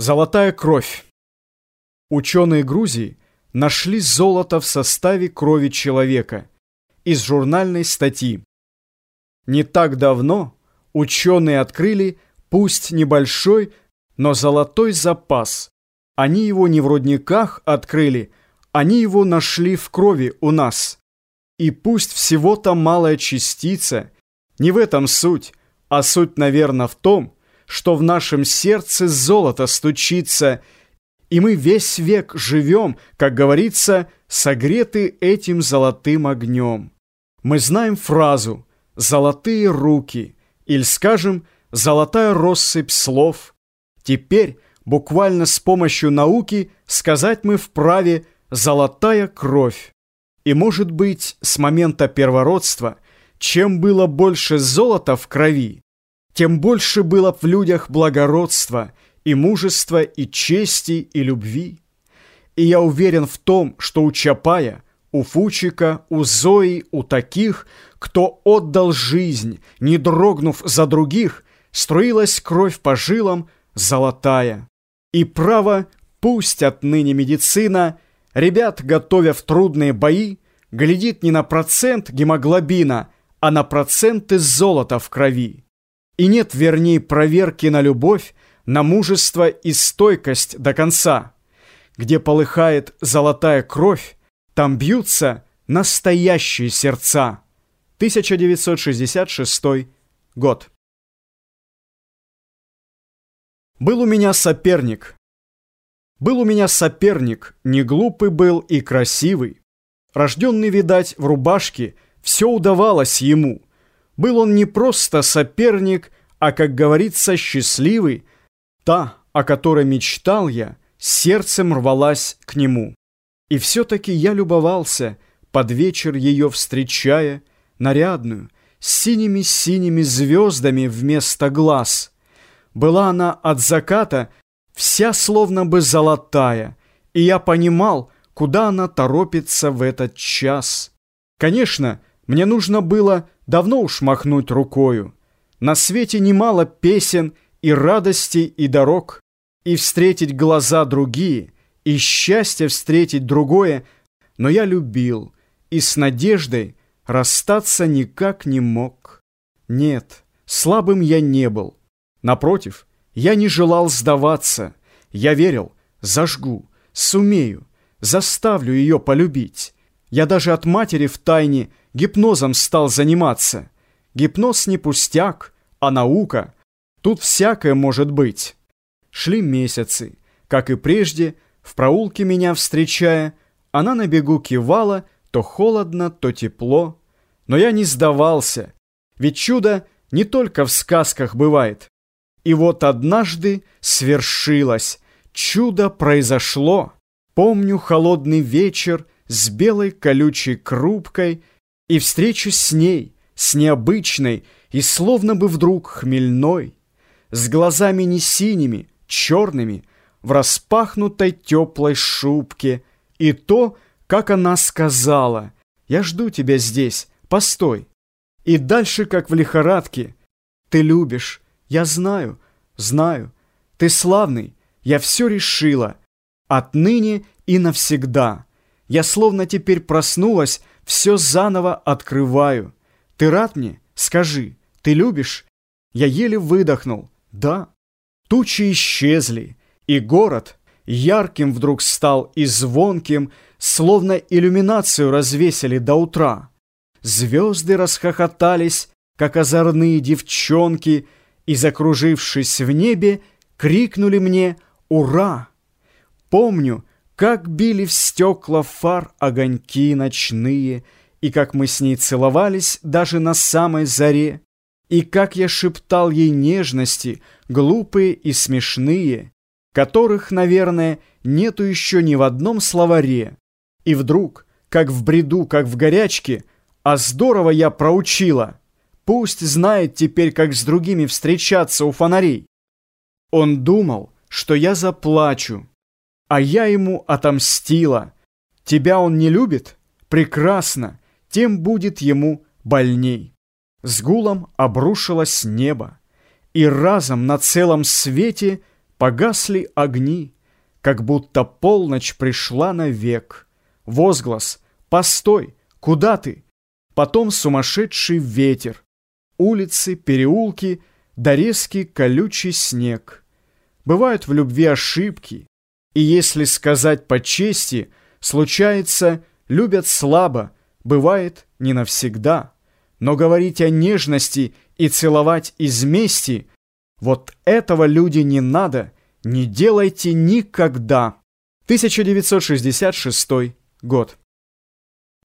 Золотая кровь. Ученые Грузии нашли золото в составе крови человека из журнальной статьи. Не так давно ученые открыли, пусть небольшой, но золотой запас. Они его не в рудниках открыли, они его нашли в крови у нас. И пусть всего-то малая частица, не в этом суть, а суть, наверное, в том, что в нашем сердце золото стучится, и мы весь век живем, как говорится, согреты этим золотым огнем. Мы знаем фразу «золотые руки» или, скажем, «золотая россыпь слов». Теперь, буквально с помощью науки, сказать мы вправе «золотая кровь». И, может быть, с момента первородства, чем было больше золота в крови, тем больше было в людях благородства и мужества, и чести, и любви. И я уверен в том, что у Чапая, у Фучика, у Зои, у таких, кто отдал жизнь, не дрогнув за других, струилась кровь по жилам золотая. И право, пусть отныне медицина, ребят, готовя в трудные бои, глядит не на процент гемоглобина, а на проценты золота в крови. И нет верней проверки на любовь, на мужество и стойкость до конца. Где полыхает золотая кровь, там бьются настоящие сердца. 1966 год. Был у меня соперник. Был у меня соперник, не глупый был и красивый. Рожденный, видать, в рубашке, все удавалось ему – был он не просто соперник, а, как говорится, счастливый. Та, о которой мечтал я, сердцем рвалась к нему. И все-таки я любовался, под вечер ее встречая, нарядную, с синими-синими звездами вместо глаз. Была она от заката вся словно бы золотая, и я понимал, куда она торопится в этот час. Конечно, мне нужно было давно уж махнуть рукою. На свете немало песен и радости, и дорог, и встретить глаза другие, и счастье встретить другое, но я любил, и с надеждой расстаться никак не мог. Нет, слабым я не был. Напротив, я не желал сдаваться. Я верил, зажгу, сумею, заставлю ее полюбить. Я даже от матери в тайне гипнозом стал заниматься. Гипноз не пустяк, а наука. Тут всякое может быть. Шли месяцы. Как и прежде, в проулке меня встречая, она на бегу кивала, то холодно, то тепло. Но я не сдавался, ведь чудо не только в сказках бывает. И вот однажды свершилось, чудо произошло. Помню холодный вечер с белой колючей крупкой и встречу с ней, с необычной и словно бы вдруг хмельной, с глазами не синими, черными, в распахнутой теплой шубке, и то, как она сказала, «Я жду тебя здесь, постой». И дальше, как в лихорадке, «Ты любишь, я знаю, знаю, ты славный, я все решила, отныне и навсегда». Я словно теперь проснулась, все заново открываю. Ты рад мне? Скажи, ты любишь? Я еле выдохнул. Да. Тучи исчезли, и город ярким вдруг стал и звонким, словно иллюминацию развесили до утра. Звезды расхохотались, как озорные девчонки, и, закружившись в небе, крикнули мне «Ура!». Помню, как били в стекла фар огоньки ночные, И как мы с ней целовались даже на самой заре, И как я шептал ей нежности, глупые и смешные, Которых, наверное, нету еще ни в одном словаре. И вдруг, как в бреду, как в горячке, А здорово я проучила, Пусть знает теперь, как с другими встречаться у фонарей. Он думал, что я заплачу, а я ему отомстила. Тебя он не любит? Прекрасно, тем будет ему больней. С гулом обрушилось небо, и разом на целом свете Погасли огни, как будто полночь пришла навек. Возглас «Постой! Куда ты?» Потом сумасшедший ветер. Улицы, переулки, да резкий колючий снег. Бывают в любви ошибки, и если сказать по чести, случается, любят слабо, бывает не навсегда. Но говорить о нежности и целовать из мести, вот этого люди не надо, не делайте никогда. 1966 год.